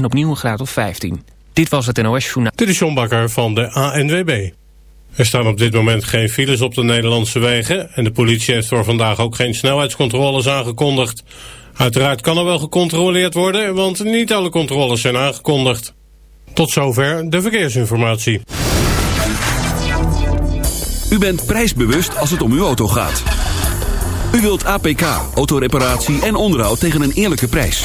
en opnieuw een graad of 15. Dit was het NOS Journaal. Dit is John Bakker van de ANWB. Er staan op dit moment geen files op de Nederlandse wegen... en de politie heeft voor vandaag ook geen snelheidscontroles aangekondigd. Uiteraard kan er wel gecontroleerd worden... want niet alle controles zijn aangekondigd. Tot zover de verkeersinformatie. U bent prijsbewust als het om uw auto gaat. U wilt APK, autoreparatie en onderhoud tegen een eerlijke prijs.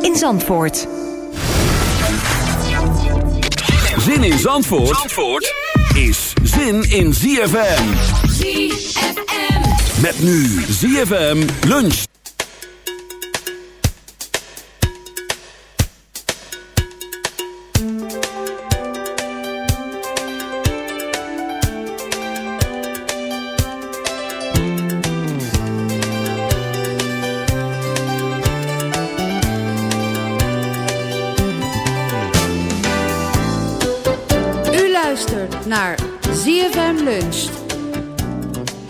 in Zandvoort. Zin in Zandvoort, Zandvoort is zin in ZFM. ZFM. Met nu ZFM lunch.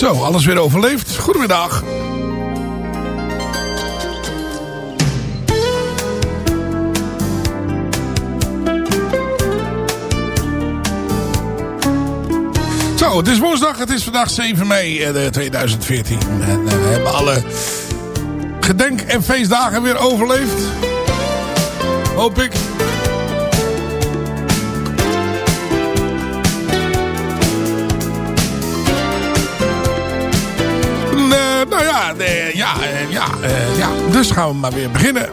Zo, alles weer overleefd. Goedemiddag. Zo, het is woensdag. Het is vandaag 7 mei eh, 2014. En eh, we hebben alle gedenk- en feestdagen weer overleefd. Hoop ik. Ja, eh, ja, eh, ja, eh, ja, dus gaan we maar weer beginnen.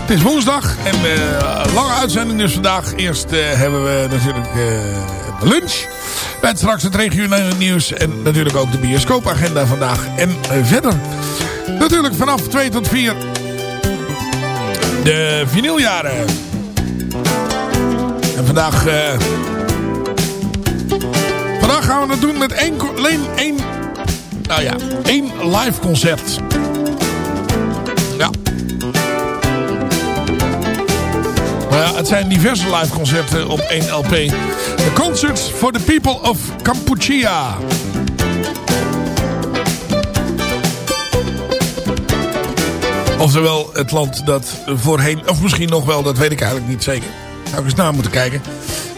Het is woensdag en eh lange uitzending dus vandaag. Eerst hebben we natuurlijk de lunch. Met straks het regionale nieuws en natuurlijk ook de bioscoopagenda vandaag. En verder natuurlijk vanaf 2 tot 4 de vinyljaren. En vandaag... vandaag gaan we het doen met één, alleen één nou ja, één live concert. Ja. Nou ja, het zijn diverse live concerten op één LP. The Concerts for the People of Kampuchea. Oftewel het land dat voorheen, of misschien nog wel, dat weet ik eigenlijk niet zeker. Zou ik eens na moeten kijken.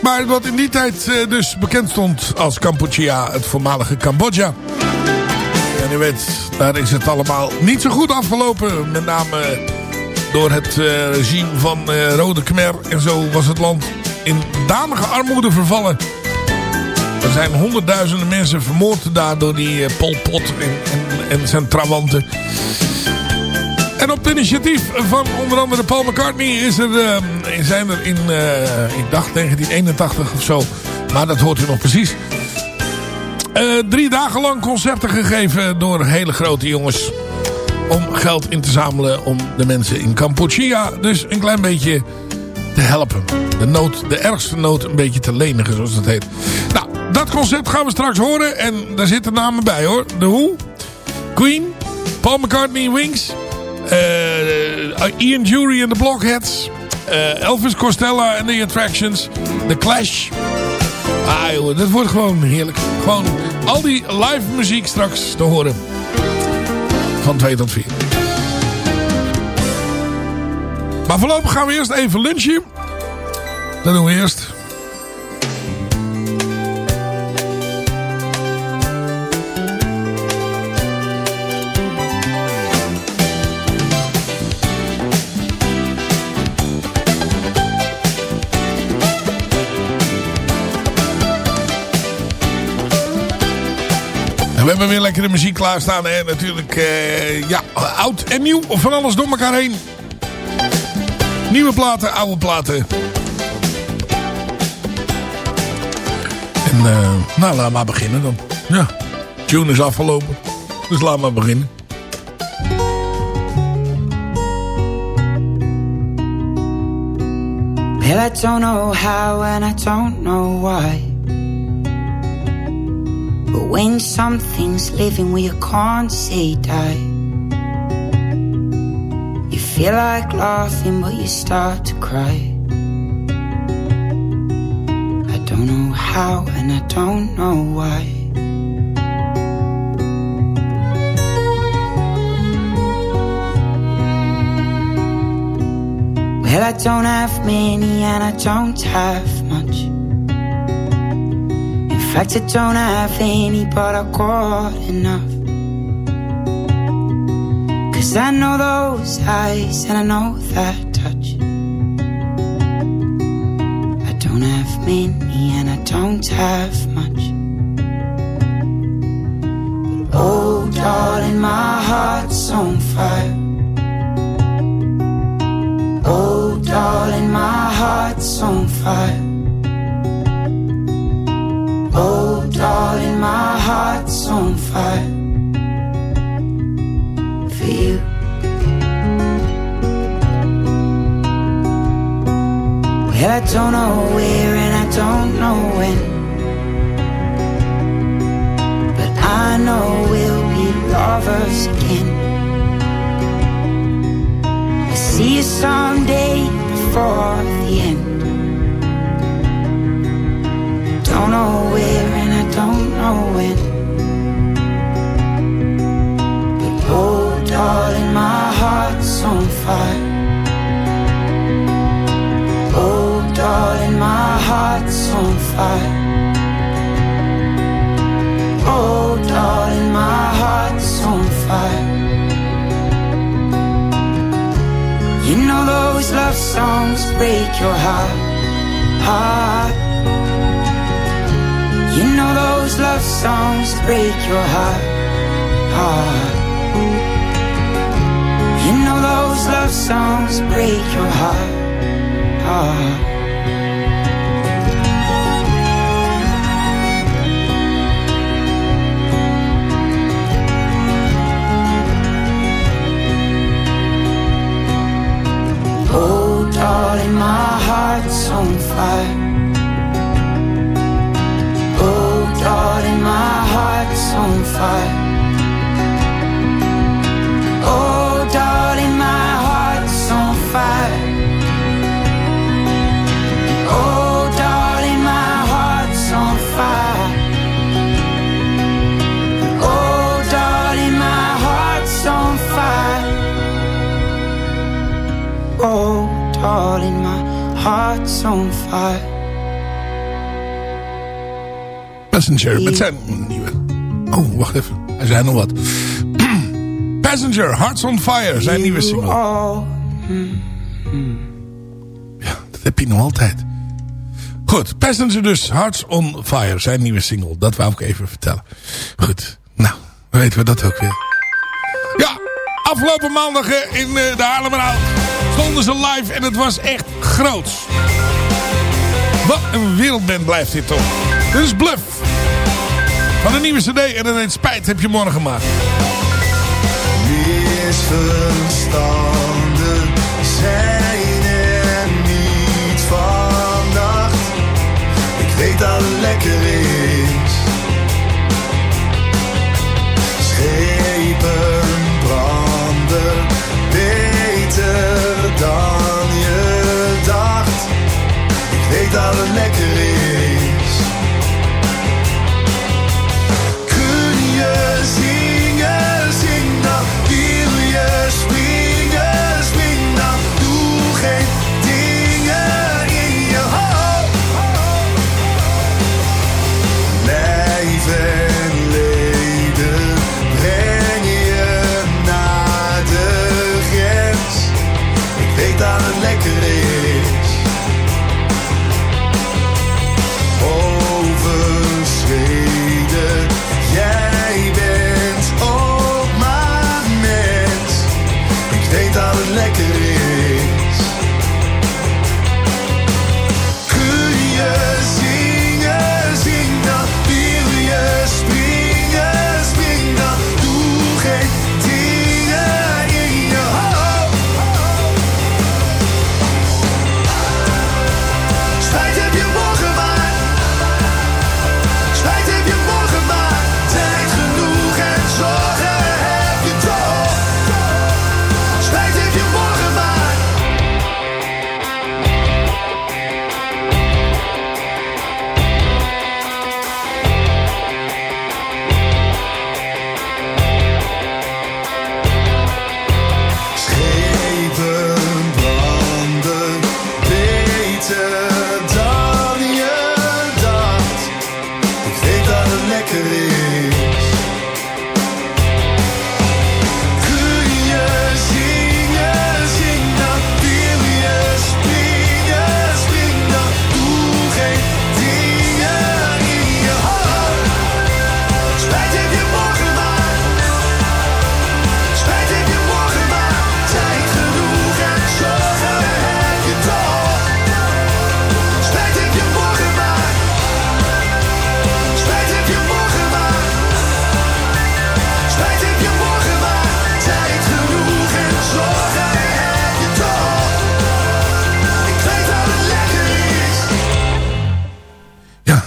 Maar wat in die tijd eh, dus bekend stond als Kampuchea, het voormalige Cambodja. Daar is het allemaal niet zo goed afgelopen. Met name door het eh, regime van eh, Rode Khmer. En zo was het land in danige armoede vervallen. Er zijn honderdduizenden mensen vermoord daar door die eh, Pol Pot en, en, zijn trawanten. En op het initiatief van onder andere Paul McCartney is er, zijn er in, ik dacht 1981 of zo, maar dat hoort u nog precies. Eh, drie dagen lang concerten gegeven door hele grote jongens. Om geld in te zamelen om de mensen in Kampuchea dus een klein beetje te helpen. De, nood, de ergste nood een beetje te lenigen zoals het heet. Nou, dat concept gaan we straks horen. En daar zitten namen bij hoor. The Who, Queen, Paul McCartney, Wings... eh, Ian Jury en de Blockheads. eh, Elvis Costello en The Attractions. The Clash. Ah joh, dat wordt gewoon heerlijk. Gewoon al die live muziek straks te horen. Van 2 tot 4. Maar voorlopig gaan we eerst even lunchen. Dat doen we eerst. We hebben weer lekkere muziek klaarstaan. Hè? Natuurlijk, eh, ja, oud en nieuw. Van alles door elkaar heen. Nieuwe platen, oude platen. En eh, nou, laat maar beginnen dan. Ja, tune is afgelopen. Dus laat maar beginnen. Well, I don't know how and I don't know why. But when something's living where you can't say die, you feel like laughing, but you start to cry. I don't know how and I don't know why. Well, I don't have many and I don't have much. Fact, I don't have any, but I've got enough. Cause I know those eyes and I know that touch. I don't have many and I don't have much. But oh, darling, my heart's on fire. Oh, darling, my heart's on fire. Oh, darling, my heart's on fire. For you. Well, I don't know where and I don't know when. But I know we'll be lovers again. I see you someday before the end. Don't know where and don't know when. But oh, darling, my heart's on fire. Oh, darling, my heart's on fire. Oh, darling, my heart's on fire. You know those love songs break your heart, heart. You know those love songs break your heart, heart. You know those love songs break your heart, heart. Passenger met zijn nieuwe... Oh, wacht even. Hij zei nog wat. Passenger, Hearts on Fire, zijn nieuwe single. Ja, dat heb je nog altijd. Goed, Passenger dus, Hearts on Fire, zijn nieuwe single. Dat wou ik even vertellen. Goed, nou, dan weten we dat ook weer. Ja, afgelopen maandag eh, in eh, de Haarlemmerhout stonden ze live en het was echt groots. Wat een wereldband blijft dit toch. Dit is Bluff. Van een nieuwe cd en heet Spijt heb je morgen gemaakt. Misverstanden zijn er niet vannacht. Ik weet dat het lekker is. Schepen branden beter dan je dacht. Ik weet dat het lekker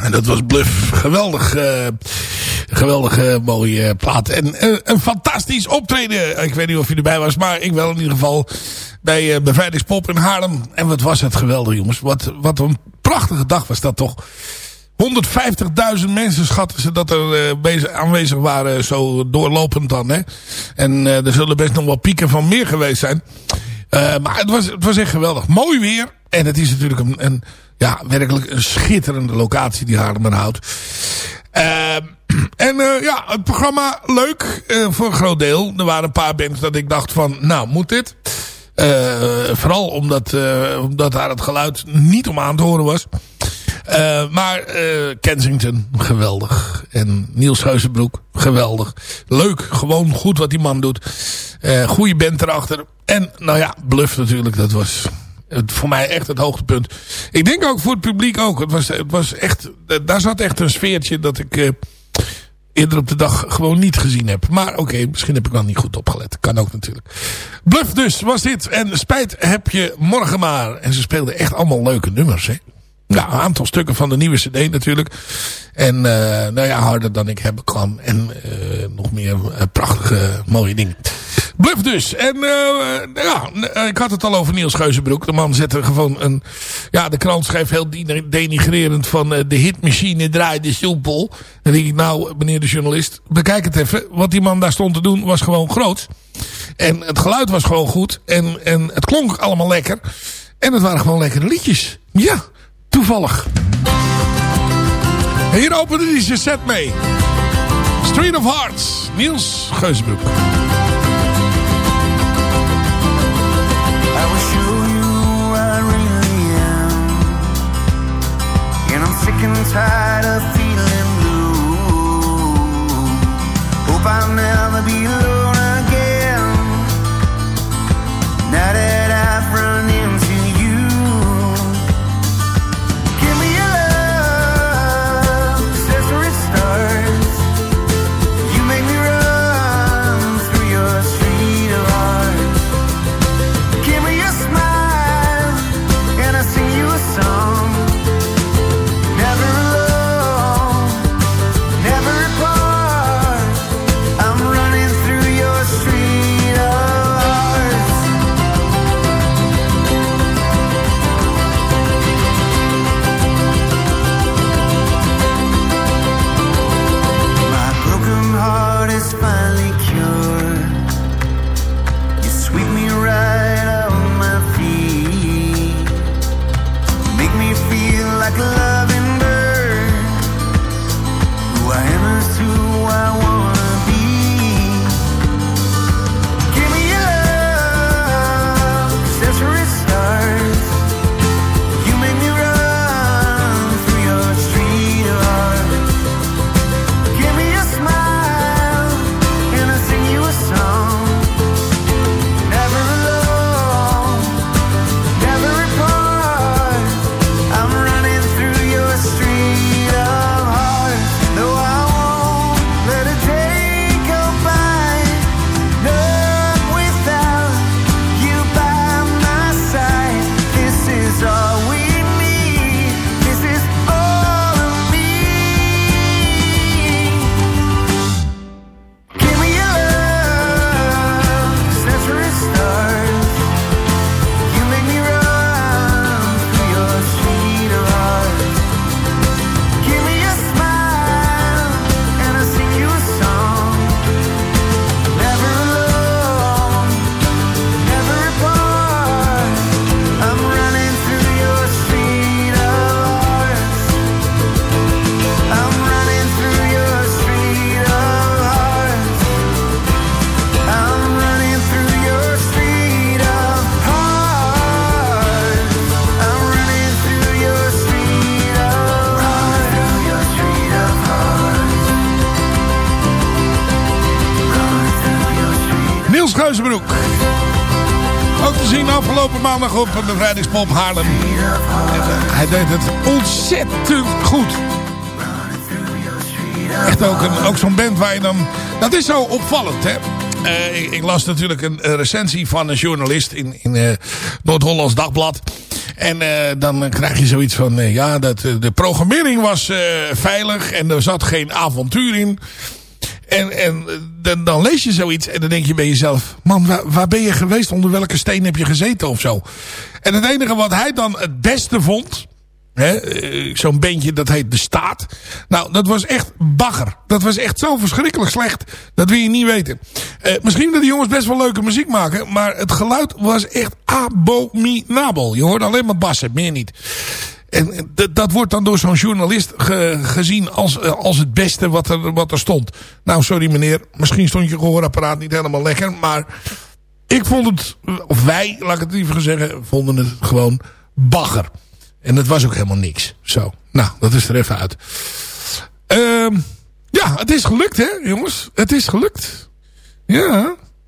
en dat was Bluff. Geweldig, eh, geweldig eh, mooie eh, plaat. En een fantastisch optreden. Ik weet niet of je erbij was, maar ik wel in ieder geval. Bij eh, Bevrijdingspop in Haarlem. En wat was het geweldig jongens. Wat, wat een prachtige dag was dat toch. 150.000 mensen schatten ze dat er aanwezig waren. Zo doorlopend dan. Hè? En er zullen best nog wel pieken van meer geweest zijn. Maar het was, het was echt geweldig. Mooi weer. En het is natuurlijk een, een ja, werkelijk een schitterende locatie die Haarlemmerhout. Eh, en eh, ja, het programma leuk eh, voor een groot deel. Er waren een paar bands dat ik dacht van, nou moet dit? Eh, vooral omdat, omdat daar het geluid niet om aan te horen was. Maar Kensington, geweldig. En Niels Geuzenbroek, geweldig. Leuk, gewoon goed wat die man doet. Goede band erachter. En nou ja, Bluff natuurlijk, dat was het, voor mij echt het hoogtepunt. Ik denk ook voor het publiek ook. Het was, het was echt, eh, daar zat echt een sfeertje dat ik eh, eerder op de dag gewoon niet gezien heb. Maar oké, misschien heb ik wel niet goed opgelet. Kan ook natuurlijk. Bluff dus was dit. En spijt heb je morgen maar. En ze speelden echt allemaal leuke nummers. Hè? Ja, een aantal stukken van de nieuwe cd natuurlijk. En uh, nou ja, harder dan ik hebben kan. En nog meer prachtige mooie dingen. Bluff dus. En ja, ik had het al over Niels Geuzenbroek. De man zette gewoon een... Ja, de krant schreef heel denigrerend van... de hitmachine draaide soepel. Dan denk ik, nou, meneer de journalist... Bekijk het even. Wat die man daar stond te doen was gewoon groot. En het geluid was gewoon goed. En, en het klonk allemaal lekker. En het waren gewoon lekkere liedjes. Ja, toevallig. Hier opende hij zijn set mee. Street of Hearts, Niels Geusbroek. Tired of feeling blue. Hope I'll never be alone again. Now maandag op de Vrijdagspop Haarlem. Eh, hij deed het ontzettend goed. Echt ook, een- ook zo'n band waar je dan... Dat is zo opvallend, hè. Eh, ik, las natuurlijk een, recensie van een journalist in, in eh, Noord-Hollands Dagblad. En dan krijg je zoiets van... ja, dat, de programmering was veilig en er zat geen avontuur in. En, en dan, dan lees je zoiets en dan denk je bij jezelf... Man, waar, waar ben je geweest? Onder welke steen heb je gezeten of zo? En het enige wat hij dan het beste vond... eh, Zo'n bandje dat heet De Staat. Nou, dat was echt bagger. Dat was echt zo verschrikkelijk slecht. Dat wil je niet weten. Eh, misschien dat die jongens best wel leuke muziek maken... maar het geluid was echt abominabel. Je hoorde alleen maar bassen, meer niet. En dat, wordt dan door zo'n journalist ge- gezien als, eh, als het beste wat er, wat er stond. Nou, sorry meneer. Misschien stond je gehoorapparaat niet helemaal lekker. Maar ik vond het, of wij, laat ik het liever zeggen, vonden het gewoon bagger. En het was ook helemaal niks. Zo, nou, dat is er even uit. Ehm, ja, het is gelukt hè, jongens. Het is gelukt. Ja,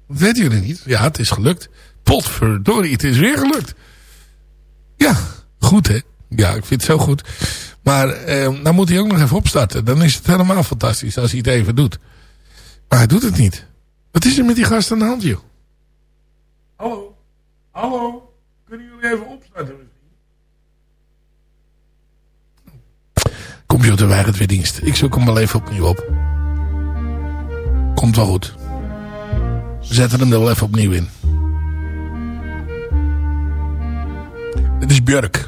dat weten jullie niet. Ja, het is gelukt. Potverdorie, het is weer gelukt. Ja, goed hè. Ja, ik vind het zo goed. Maar eh, dan moet hij ook nog even opstarten. Dan is het helemaal fantastisch als hij het even doet. Maar hij doet het niet. Wat is er met die gast aan de hand, joh? Hallo? Hallo? Kunnen jullie even opstarten? Computer weigert weer dienst. Ik zoek hem wel even opnieuw op. Komt wel goed. We zetten hem er wel even opnieuw in. Dit is Björk.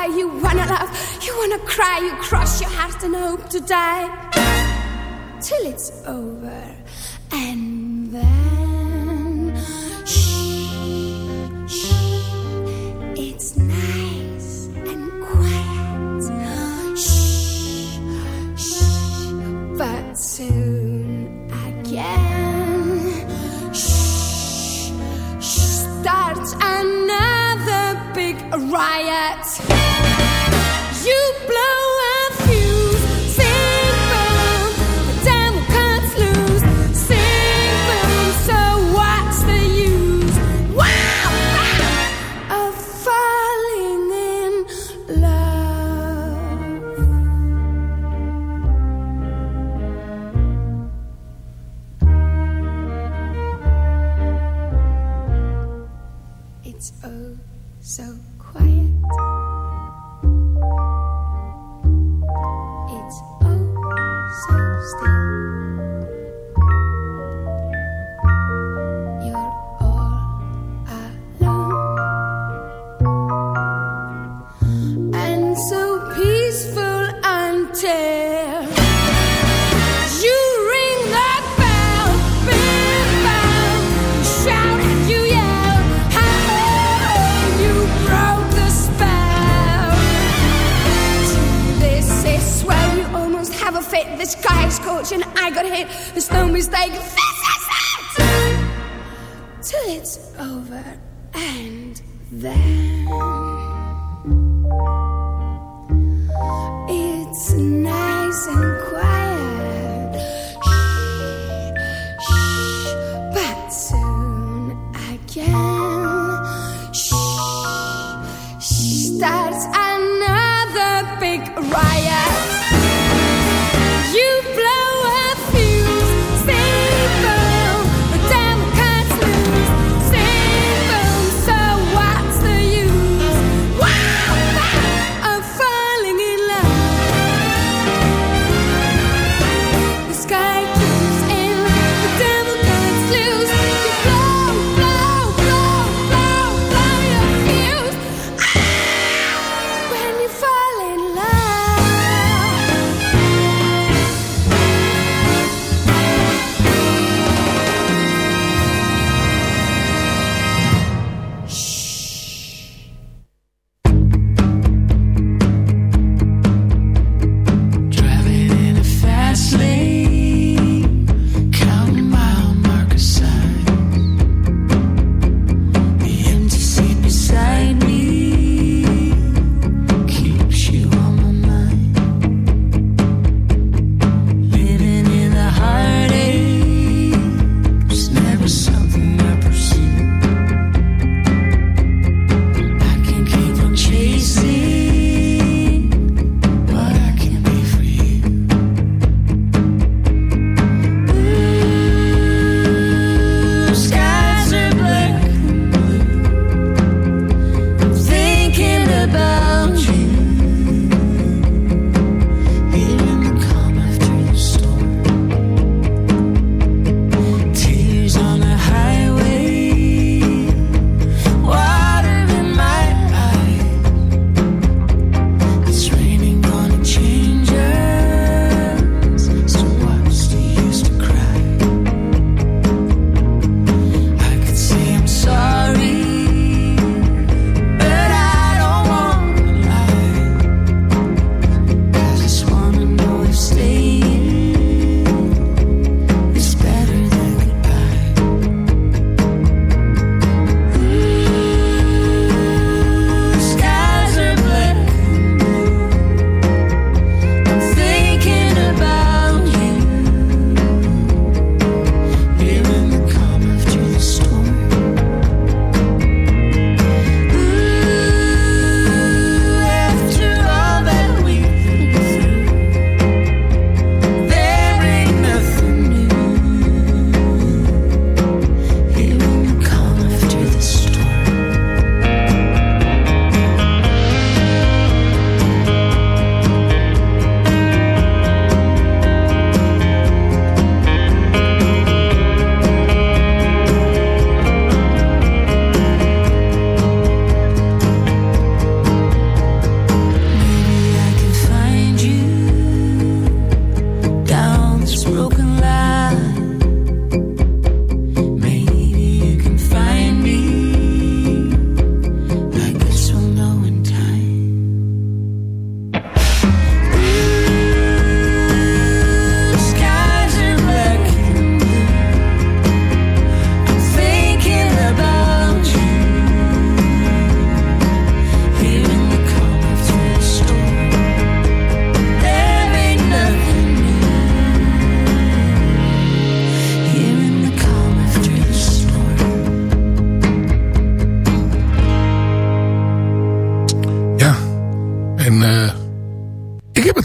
cry, you wanna laugh, you wanna cry, you cross your heart and hope to die till it's over and then.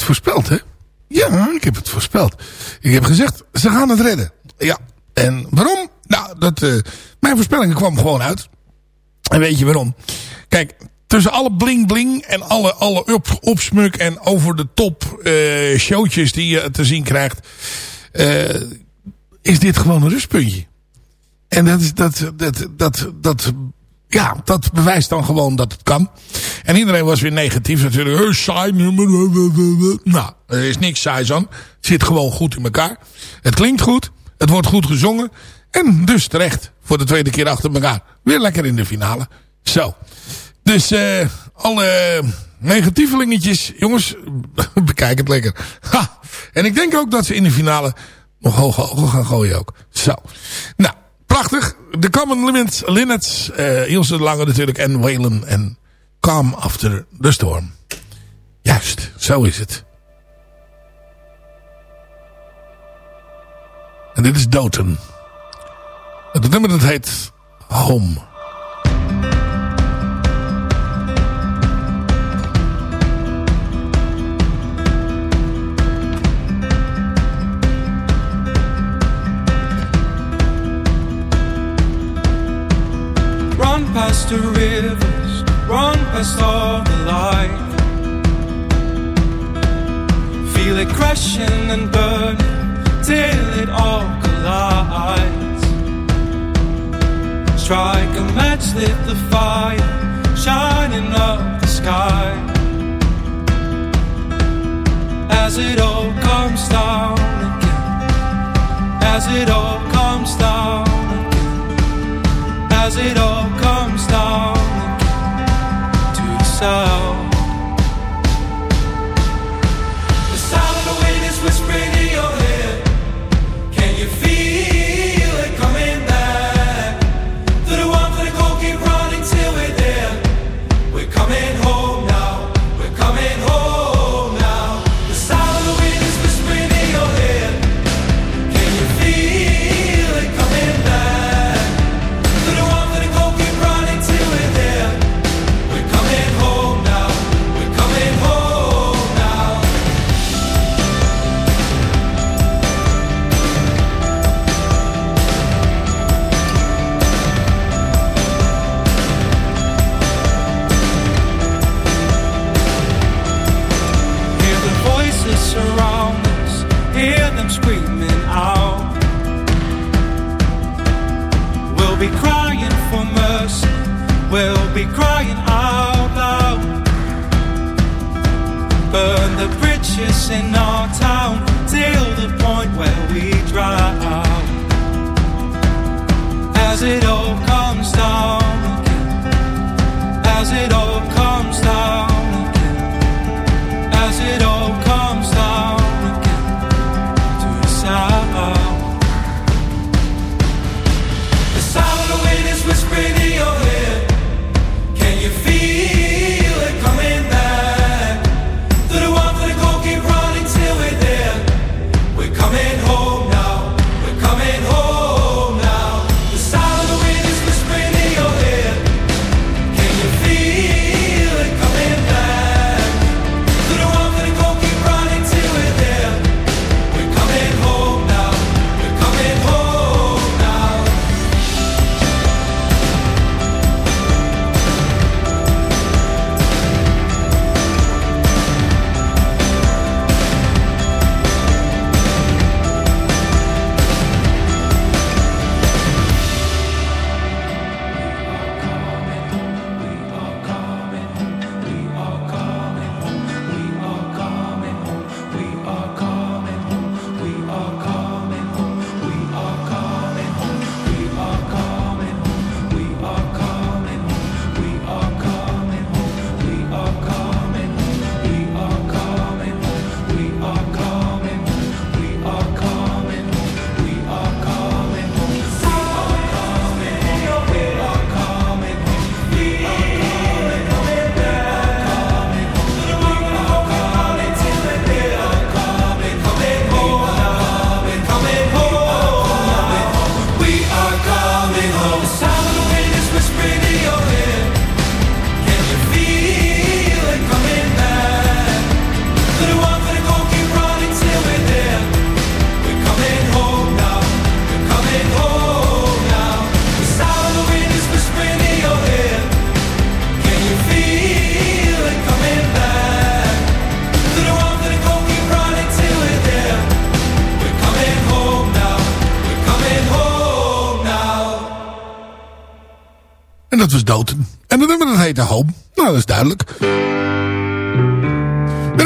Voorspeld, hè? Ja, ik heb het voorspeld. Ik heb gezegd, ze gaan het redden. Ja. En waarom? Nou, dat, eh, mijn voorspelling kwam gewoon uit. En weet je waarom? Kijk, tussen alle bling bling en alle, alle op, opsmuk en over de top eh, showtjes die je te zien krijgt... eh, is dit gewoon een rustpuntje. En dat, is, dat, dat, dat, dat, ja, dat bewijst dan gewoon dat het kan. En iedereen was weer negatief natuurlijk. Hey, saai nummer. Nou, er is niks saais aan. Het zit gewoon goed in elkaar. Het klinkt goed. Het wordt goed gezongen. En dus terecht voor de tweede keer achter elkaar. Weer lekker in de finale. Zo. Dus eh alle negatievelingetjes, jongens, bekijk het lekker. Ha. En ik denk ook dat ze in de finale nog hoge ogen gaan gooien ook. Zo. Nou, prachtig. De Common Limits, Linnets, eh Ilse de Lange natuurlijk en Waylon en Calm After the Storm. Juist, zo is het. En dit is Doten. Het nummer dat heet Home. Past the rivers, run past all the light. Feel it crashing and burning till it all collides. Strike a match, lit the fire, shining up the sky.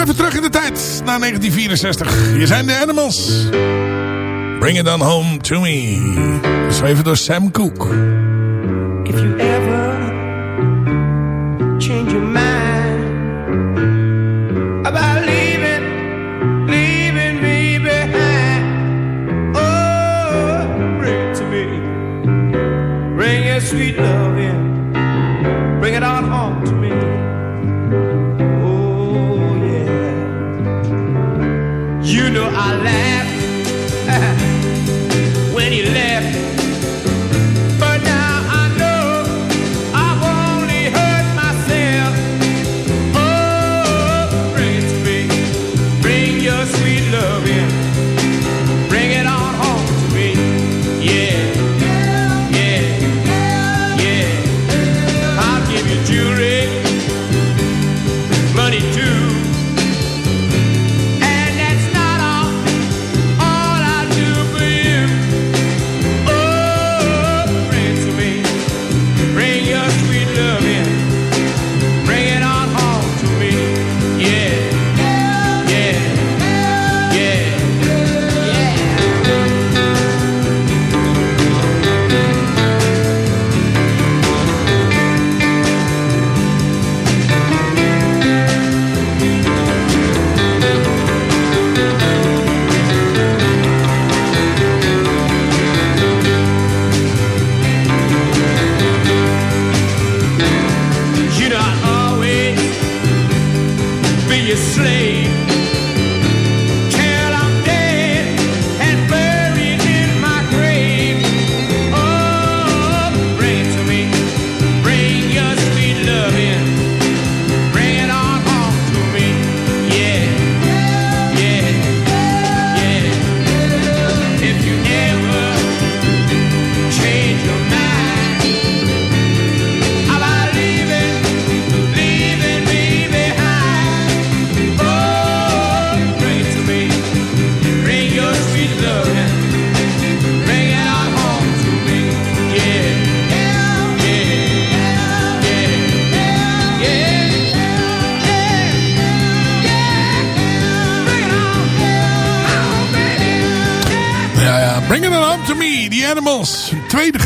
Even terug in de tijd, naar 1964. Hier zijn de Animals. Bring it on home to me. Geschreven door Sam Cooke. If you ever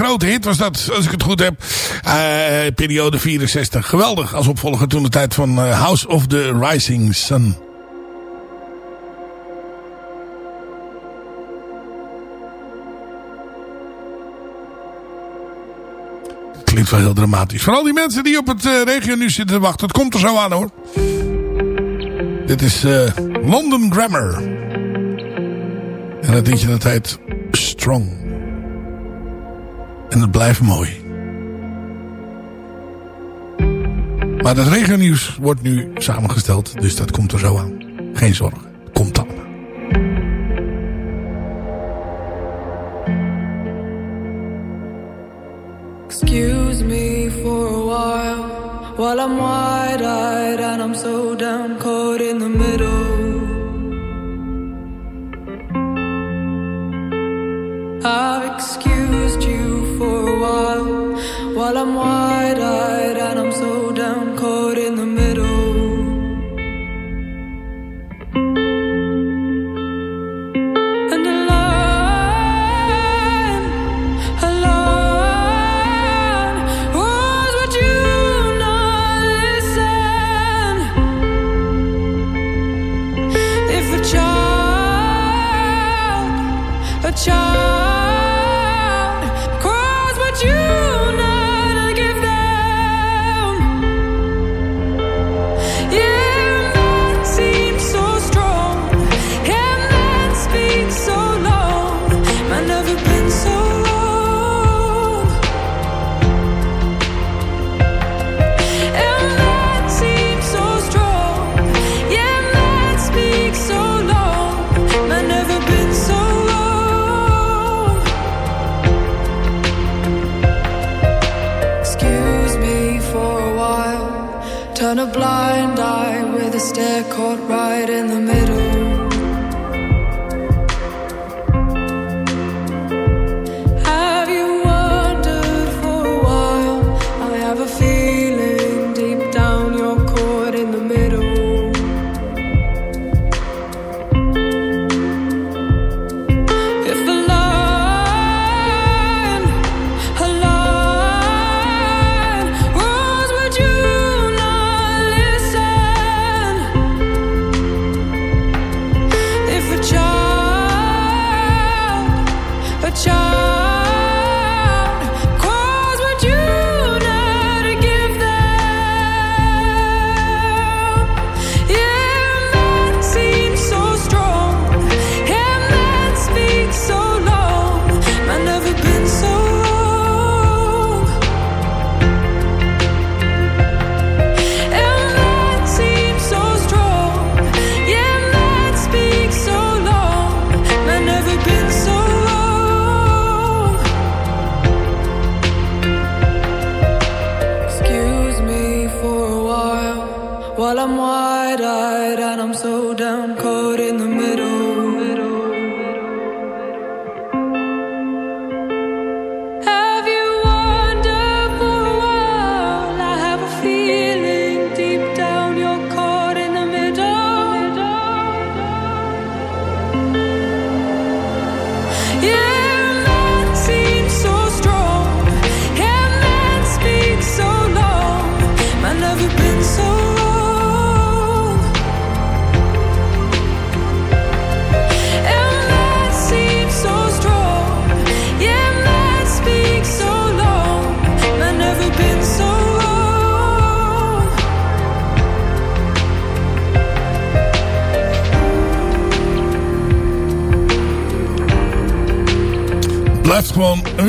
grote hit was dat, als ik het goed heb. Eh, periode 64. Geweldig als opvolger toen de tijd van eh, House of the Rising Sun. Klinkt wel heel dramatisch. Voor al die mensen die op het eh, regio nu zitten te wachten. Het komt er zo aan hoor. Dit is London Grammar. En dat liedje dat heet Strong. En het blijft mooi. Maar het regionieuws wordt nu samengesteld. Dus dat komt er zo aan. Geen zorgen. Komt allemaal. Excuse me for a while while I'm wide eyed and I'm so down caught in the middle. I've excused you for a while while I'm wide eyed and I'm so down caught in the middle.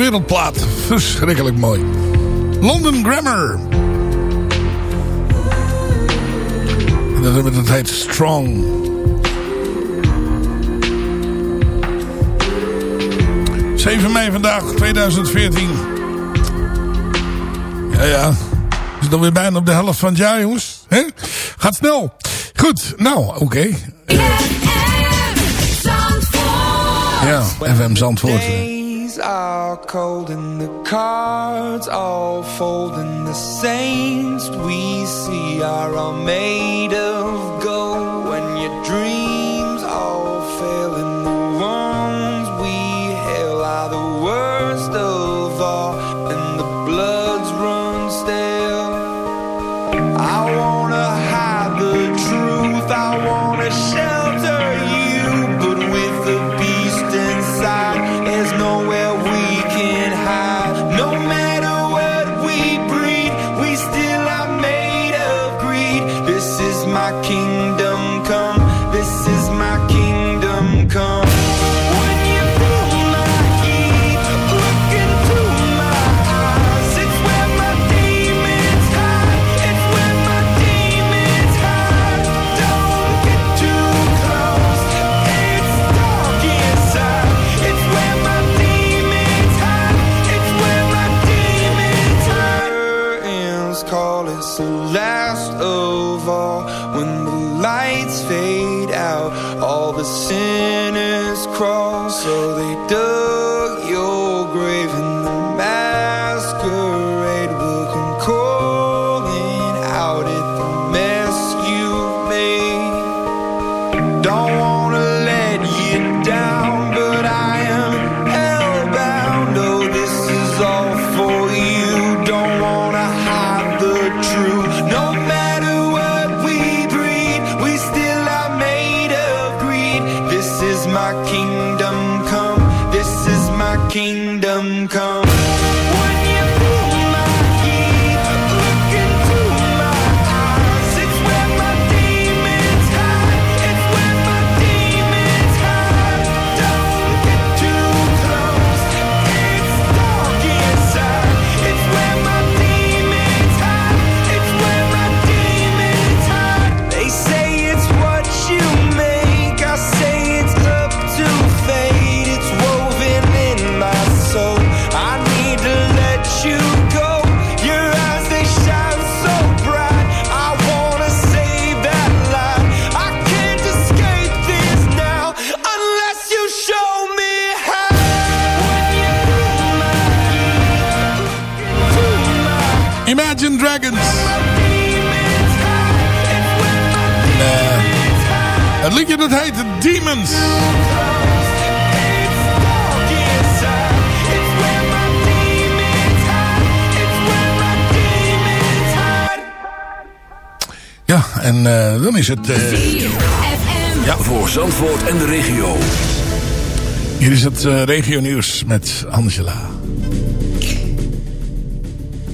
Wereldplaat. Verschrikkelijk mooi. London Grammar. En dat, dat heet Strong. ...7 mei vandaag, 2014. Ja, ja. Is dan weer bijna op de helft van het jaar, jongens. Hè? Gaat snel. Goed, nou, oké. Ja, FM Zandvoort. Are cold and the cards all fold and the saints we see are all made of dan is het... eh, Ja, voor Zandvoort en de regio. hier is het eh, regio nieuws met Angela.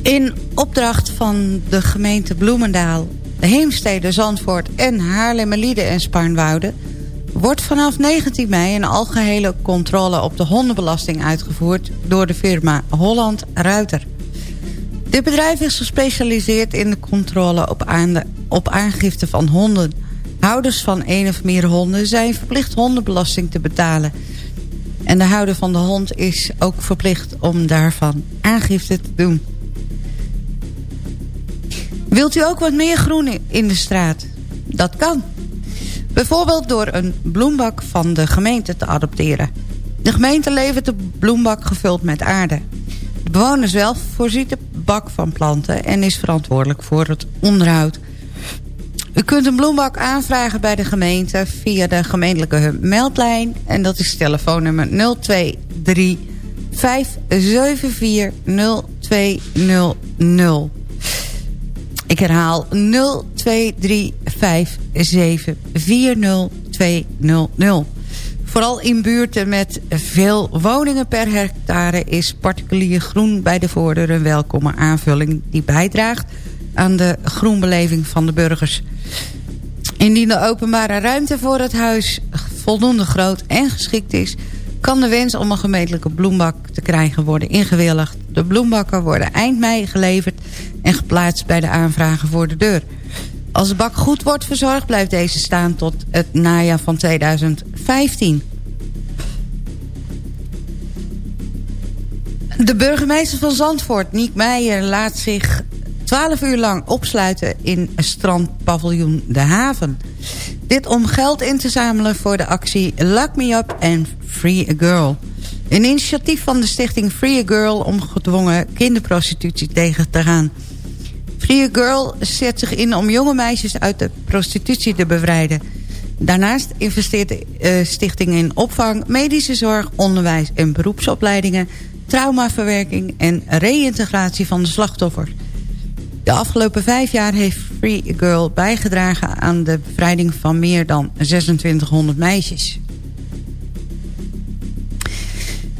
In opdracht van de gemeente Bloemendaal, Heemstede, Zandvoort en Haarlemmerlieden en Spaarnwoude... wordt vanaf 19 mei een algehele controle op de hondenbelasting uitgevoerd... door de firma Holland Ruiter. Dit bedrijf is gespecialiseerd in de controle op, aan op aangifte van honden. Houders van één of meer honden zijn verplicht hondenbelasting te betalen... En de houder van de hond is ook verplicht om daarvan aangifte te doen. Wilt u ook wat meer groen in de straat? Dat kan. Bijvoorbeeld door een bloembak van de gemeente te adopteren. De gemeente levert de bloembak gevuld met aarde. De bewoner zelf voorziet de bak van planten... en is verantwoordelijk voor het onderhoud. U kunt een bloembak aanvragen bij de gemeente... via de gemeentelijke meldlijn. En dat is telefoonnummer 023 574 0200. Ik herhaal 0235740200. Vooral in buurten met veel woningen per hectare... is particulier groen bij de voordeur een welkome aanvulling... die bijdraagt aan de groenbeleving van de burgers. Indien de openbare ruimte voor het huis voldoende groot en geschikt is... kan de wens om een gemeentelijke bloembak te krijgen worden ingewilligd. De bloembakken worden eind mei geleverd en geplaatst bij de aanvragen voor de deur. Als de bak goed wordt verzorgd blijft deze staan tot het najaar van 2015. De burgemeester van Zandvoort, Niek Meijer, laat zich 12 uur lang opsluiten in strandpaviljoen De Haven. Dit om geld in te zamelen voor de actie Lock Me Up and Free a Girl. Een initiatief van de stichting Free a Girl om gedwongen kinderprostitutie tegen te gaan. Free a Girl zet zich in om jonge meisjes uit de prostitutie te bevrijden. Daarnaast investeert de eh, stichting in opvang, medische zorg, onderwijs en beroepsopleidingen, traumaverwerking en reïntegratie van de slachtoffers. De afgelopen vijf jaar heeft Free Girl bijgedragen aan de bevrijding van meer dan 2600 meisjes.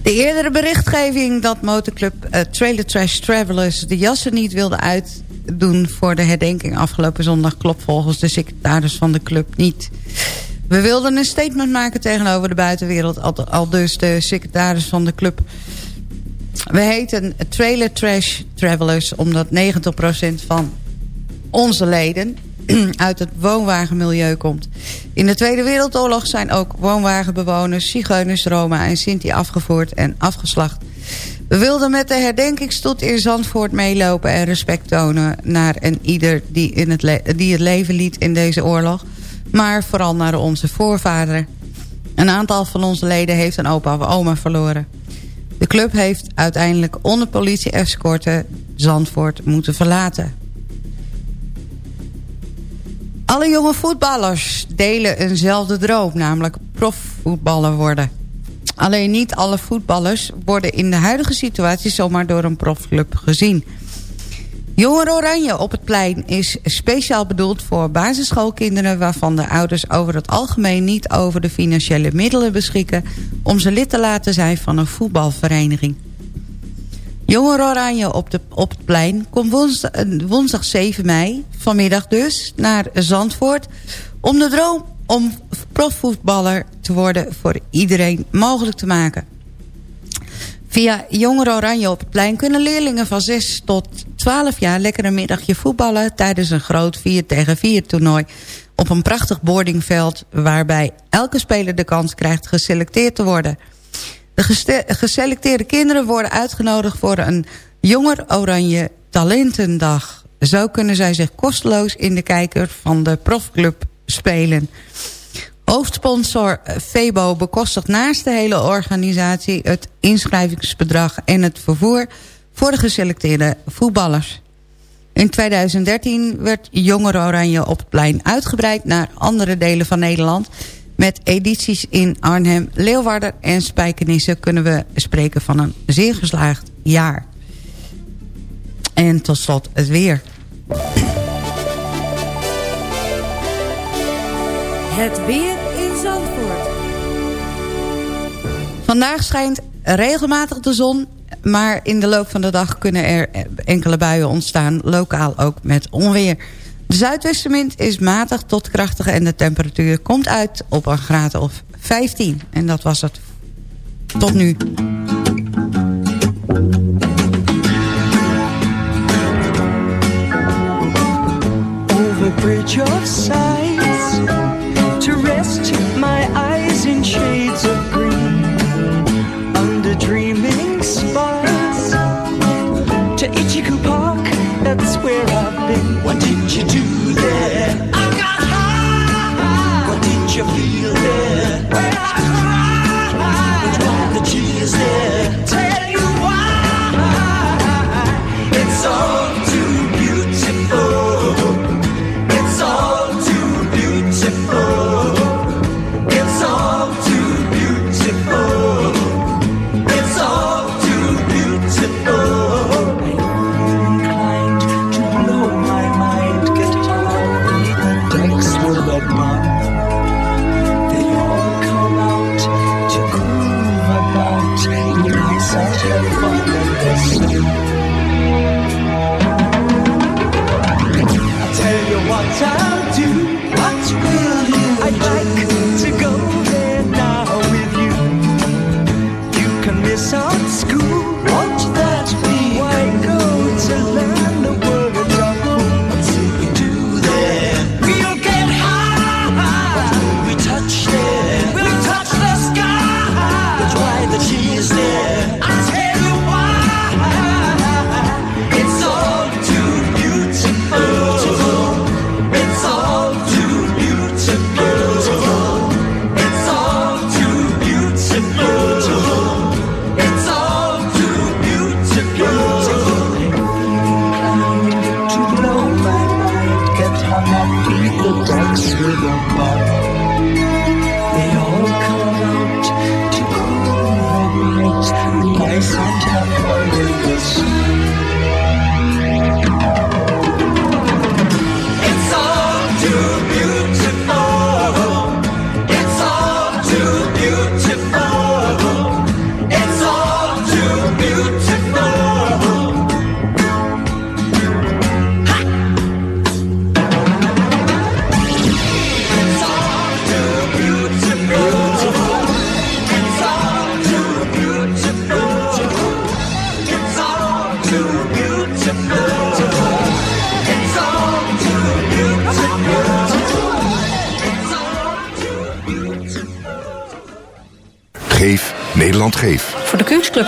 De eerdere berichtgeving dat motorclub uh, Trailer Trash Travelers de jassen niet wilde uitdoen voor de herdenking afgelopen zondag klopt volgens de secretaris van de club niet. We wilden een statement maken tegenover de buitenwereld, al dus de secretaris van de club. We heten Trailer Trash Travelers omdat 90% van onze leden uit het woonwagenmilieu komt. In de Tweede Wereldoorlog zijn ook woonwagenbewoners, zigeuners, Roma en Sinti afgevoerd en afgeslacht. We wilden met de herdenkingsstoet in Zandvoort meelopen en respect tonen naar een ieder die, in het, die het leven liet in deze oorlog. Maar vooral naar onze voorvaderen. Een aantal van onze leden heeft een opa of oma verloren. De club heeft uiteindelijk onder politie-escorten Zandvoort moeten verlaten. Alle jonge voetballers delen eenzelfde droom, namelijk profvoetballer worden. Alleen niet alle voetballers worden in de huidige situatie zomaar door een profclub gezien. Jonger Oranje op het plein is speciaal bedoeld voor basisschoolkinderen... waarvan de ouders over het algemeen niet over de financiële middelen beschikken... om ze lid te laten zijn van een voetbalvereniging. Jonger Oranje op, de, op het plein komt woensdag, woensdag 7 mei, vanmiddag dus, naar Zandvoort... om de droom om profvoetballer te worden voor iedereen mogelijk te maken. Via Jonger Oranje op het plein kunnen leerlingen van 6 tot 12 jaar... lekker een middagje voetballen tijdens een groot 4 tegen 4 toernooi... op een prachtig boardingveld waarbij elke speler de kans krijgt geselecteerd te worden... De geselecteerde kinderen worden uitgenodigd voor een Jonger Oranje Talentendag. Zo kunnen zij zich kosteloos in de kijker van de profclub spelen. Hoofdsponsor Febo bekostigt naast de hele organisatie... het inschrijvingsbedrag en het vervoer voor de geselecteerde voetballers. In 2013 werd Jonger Oranje op het plein uitgebreid naar andere delen van Nederland... Met edities in Arnhem, Leeuwarden en Spijkenisse... kunnen we spreken van een zeer geslaagd jaar. En tot slot het weer. Het weer in Zandvoort. Vandaag schijnt regelmatig de zon... maar in de loop van de dag kunnen er enkele buien ontstaan... lokaal ook met onweer... De zuidwestenwind is matig tot krachtig en de temperatuur komt uit op een graad of 15. En dat was het tot nu. Over of sights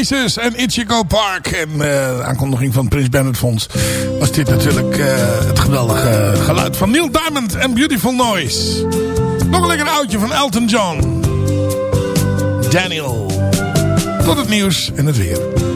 Oasis en Ichigo Park. En eh, de aankondiging van Prins Bernhard Fonds was dit natuurlijk eh, het geweldige geluid van Neil Diamond en Beautiful Noise. Nog een lekker oudje van Elton John. Daniel. Tot het nieuws en het weer.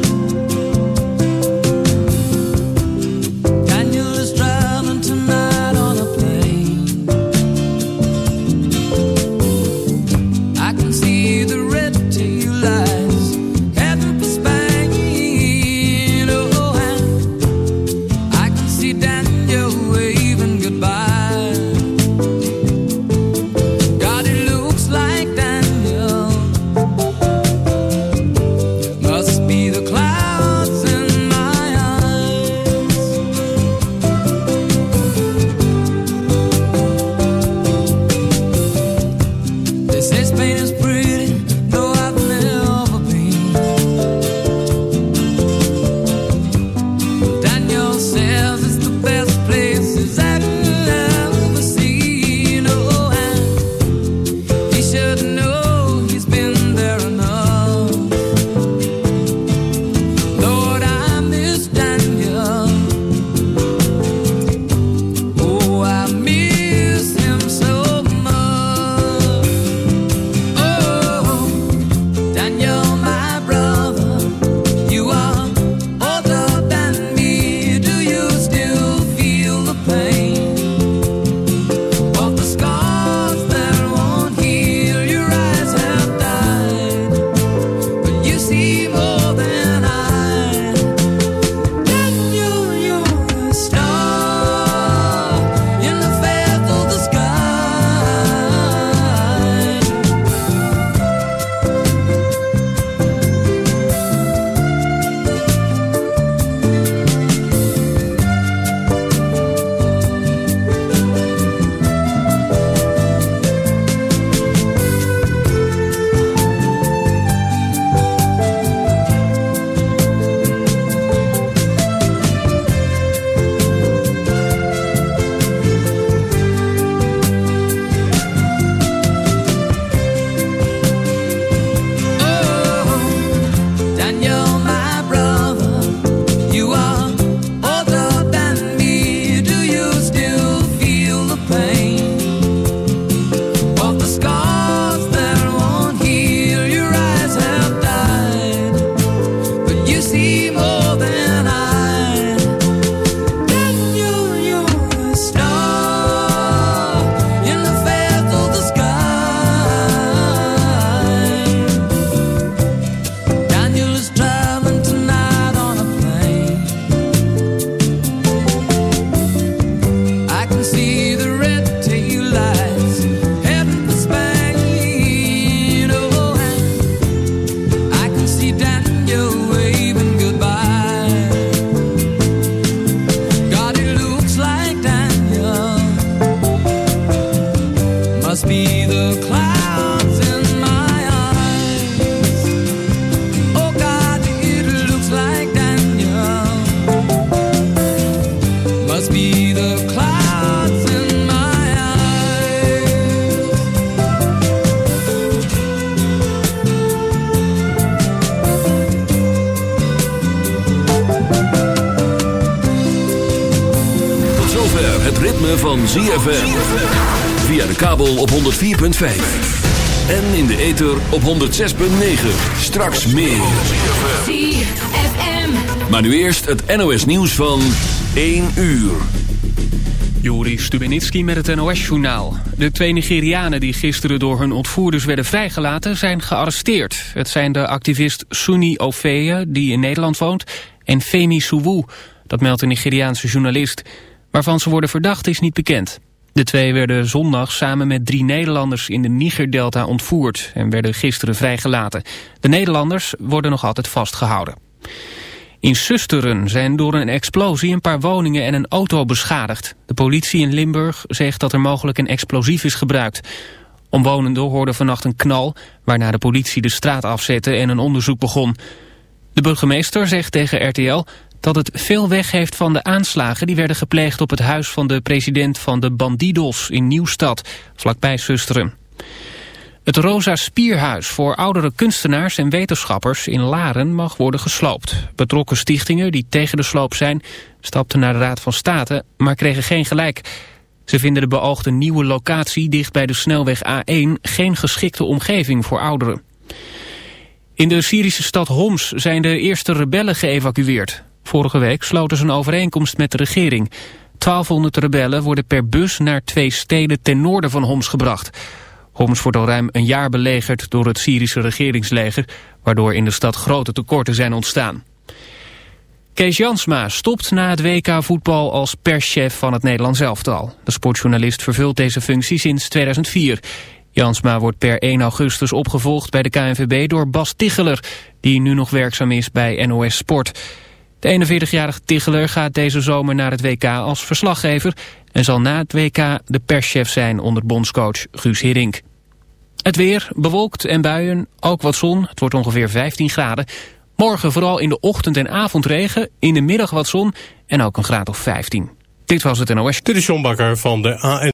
Kabel op 104.5. En in de ether op 106.9. Straks meer. Maar nu eerst het NOS nieuws van 1 uur. Juri Stubenitski met het NOS-journaal. De twee Nigerianen die gisteren door hun ontvoerders werden vrijgelaten... zijn gearresteerd. Het zijn de activist Sunni Ofeye, die in Nederland woont... en Femi Suwu, dat meldt een Nigeriaanse journalist. Waarvan ze worden verdacht is niet bekend. De twee werden zondag samen met drie Nederlanders in de Niger-delta ontvoerd... en werden gisteren vrijgelaten. De Nederlanders worden nog altijd vastgehouden. In Susteren zijn door een explosie een paar woningen en een auto beschadigd. De politie in Limburg zegt dat er mogelijk een explosief is gebruikt. Omwonenden hoorden vannacht een knal, waarna de politie de straat afzette en een onderzoek begon. De burgemeester zegt tegen RTL dat het veel weg heeft van de aanslagen die werden gepleegd op het huis van de president van de Bandidos in Nieuwstad, vlakbij Susteren. Het Rosa Spierhuis voor oudere kunstenaars en wetenschappers in Laren mag worden gesloopt. Betrokken stichtingen die tegen de sloop zijn stapten naar de Raad van State, maar kregen geen gelijk. Ze vinden de beoogde nieuwe locatie dicht bij de snelweg A1 geen geschikte omgeving voor ouderen. In de Syrische stad Homs zijn de eerste rebellen geëvacueerd. Vorige week sloten ze een overeenkomst met de regering. 1200 rebellen worden per bus naar twee steden ten noorden van Homs gebracht. Homs wordt al ruim een jaar belegerd door het Syrische regeringsleger... waardoor in de stad grote tekorten zijn ontstaan. Kees Jansma stopt na het WK voetbal als perschef van het Nederlands elftal. De sportjournalist vervult deze functie sinds 2004. Jansma wordt per 1 augustus opgevolgd bij de KNVB door Bas Ticheler... die nu nog werkzaam is bij NOS Sport. De 41-jarige Ticheler gaat deze zomer naar het WK als verslaggever... en zal na het WK de perschef zijn onder bondscoach Guus Hiddink. Het weer, bewolkt en buien, ook wat zon. Het wordt ongeveer 15 graden. Morgen vooral in de ochtend- en avondregen. In de middag wat zon en ook een graad of 15. Dit was het NOS. Dit is John Bakker van de AN.